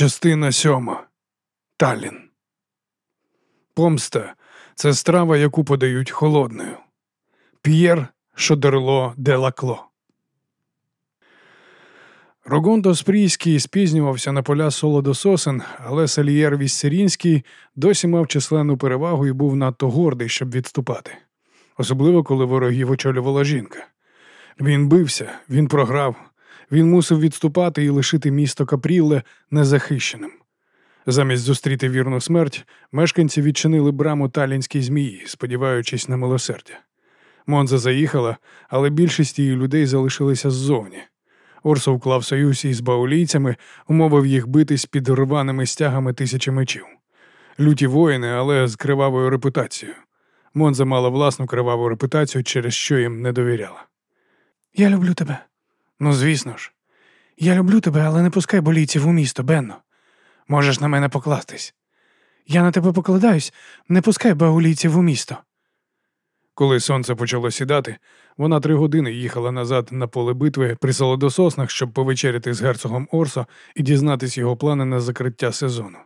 Частина сьома. Талін. Помста це страва, яку подають холодною. П'єр Шодерло де Лакло. Рогондо Спрійський спізнювався на поля солодососен, але Сальєр Віссерінський досі мав численну перевагу і був надто гордий, щоб відступати. Особливо, коли ворогів очолювала жінка. Він бився, він програв, він мусив відступати і лишити місто Капрілле незахищеним. Замість зустріти вірну смерть, мешканці відчинили браму талінській змії, сподіваючись на милосердя. Монза заїхала, але більшість її людей залишилися ззовні. Орсо вклав союз із баулійцями, умовив їх битись під рваними стягами тисячі мечів. Люті воїни, але з кривавою репутацією. Монза мала власну криваву репутацію, через що їм не довіряла. Я люблю тебе. Ну, звісно ж, Я люблю тебе, але не пускай болійців у місто, Бенно. можеш на мене покластись. Я на тебе покладаюсь, не пускай баулійців у місто. Коли сонце почало сідати, вона три години їхала назад на поле битви при солодососнах, щоб повечеряти з герцогом Орсо і дізнатись його плани на закриття сезону.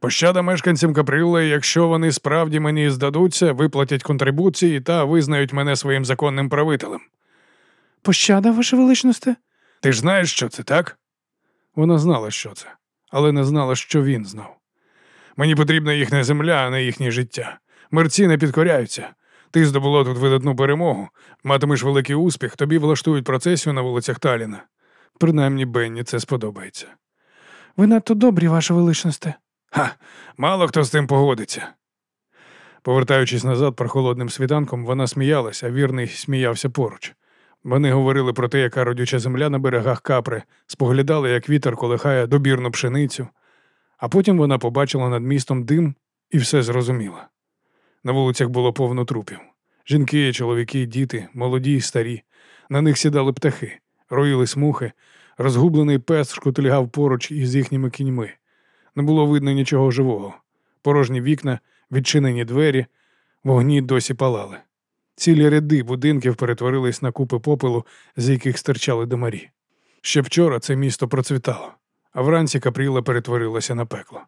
Пощада мешканцям Каприлла, якщо вони справді мені здадуться, виплатять контрибуції та визнають мене своїм законним правителем. Пощада, ваше величносте? Ти ж знаєш, що це, так? Вона знала, що це, але не знала, що він знав. Мені потрібна їхня земля, а не їхнє життя. Мерці не підкоряються. Ти здобуло тут видатну перемогу, матимеш великий успіх, тобі влаштують процесію на вулицях Таліна. Принаймні Бенні це сподобається. Ви надто добрі, ваше величносте. Ха, мало хто з тим погодиться. Повертаючись назад прохолодним світанком, вона сміялася, а вірний сміявся поруч. Вони говорили про те, яка родюча земля на берегах капри, споглядали, як вітер колихає добірну пшеницю, а потім вона побачила над містом дим і все зрозуміла. На вулицях було повно трупів. Жінки, чоловіки, діти, молоді й старі. На них сідали птахи, роїлись мухи, розгублений пес шкутильгав поруч із їхніми кіньми. Не було видно нічого живого. Порожні вікна, відчинені двері, вогні досі палали. Цілі ряди будинків перетворились на купи попелу, з яких стирчали домарі. Ще вчора це місто процвітало, а вранці капріла перетворилася на пекло.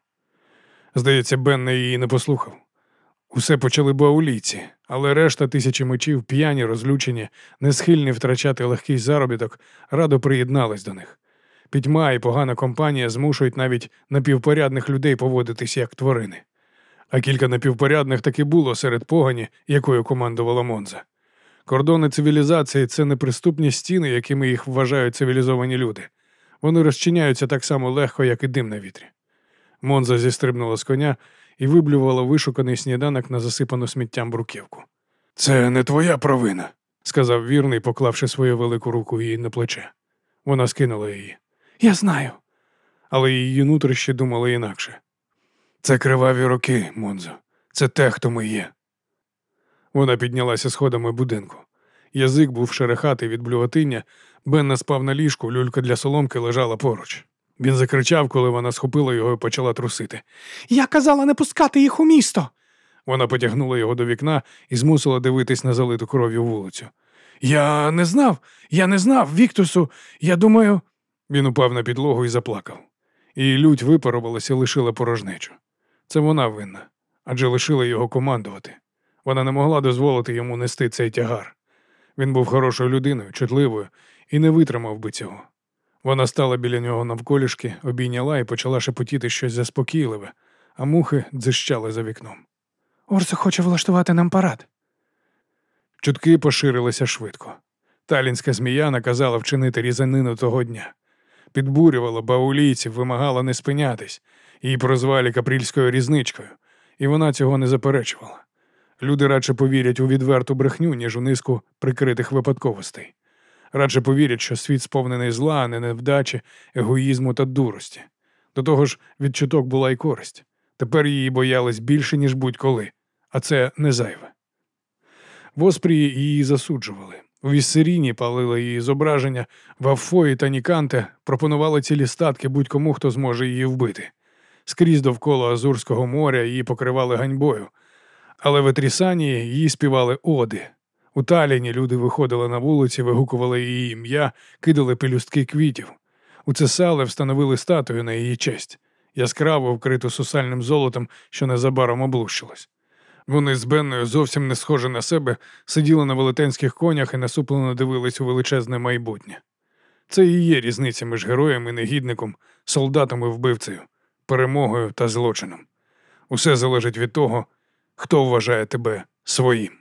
Здається, Бенна її не послухав. Усе почали баулійці, але решта тисячі мечів, п'яні, розлючені, не схильні втрачати легкий заробіток, радо приєднались до них. Пітьма і погана компанія змушують навіть напівпорядних людей поводитись як тварини. А кілька напівпорядних таки було серед погані, якою командувала Монза. Кордони цивілізації це неприступні стіни, якими їх вважають цивілізовані люди. Вони розчиняються так само легко, як і дим на вітрі. Монза зістрибнула з коня і виблювала вишуканий сніданок на засипану сміттям бруківку. Це не твоя провина, сказав вірний, поклавши свою велику руку їй на плече. Вона скинула її. Я знаю. Але її нутрищі думали інакше. Це криваві роки, Монзо. Це те, хто ми є. Вона піднялася сходами будинку. Язик був шерехатий від блюватиння, Бенна спав на ліжку, люлька для соломки лежала поруч. Він закричав, коли вона схопила його і почала трусити. Я казала не пускати їх у місто. Вона потягнула його до вікна і змусила дивитись на залиту кров'ю вулицю. Я не знав, я не знав, Віктусу. Я думаю. Він упав на підлогу і заплакав. Її лють випарувалася і лишила порожнечу. Це вона винна, адже лишила його командувати. Вона не могла дозволити йому нести цей тягар. Він був хорошою людиною, чутливою, і не витримав би цього. Вона стала біля нього навколішки, обійняла і почала шепотіти щось заспокійливе, а мухи дзищали за вікном. Орсо хоче влаштувати нам парад. Чутки поширилися швидко. Талінська змія наказала вчинити різанину того дня. Підбурювала баулійців, вимагала не спинятись, її прозвали капрільською різничкою, і вона цього не заперечувала. Люди радше повірять у відверту брехню, ніж у низку прикритих випадковостей. Радше повірять, що світ сповнений зла, а не невдачі, егоїзму та дурості. До того ж, від чуток була й користь. Тепер її боялись більше, ніж будь-коли, а це не зайве. В Оспрії її засуджували. У Віссеріні палили її зображення, в Афої та Ніканте пропонували цілі статки будь-кому, хто зможе її вбити. Скрізь довкола Азурського моря її покривали ганьбою, але в Етрісанії її співали оди. У Таліні люди виходили на вулиці, вигукували її ім'я, кидали пелюстки квітів. У Цесале встановили статую на її честь, яскраво вкриту сусальним золотом, що незабаром облущилось. Вони з Бенною зовсім не схожі на себе, сиділи на велетенських конях і насуплено дивились у величезне майбутнє. Це і є різниця між героєм і негідником, солдатом і вбивцею, перемогою та злочином. Усе залежить від того, хто вважає тебе своїм.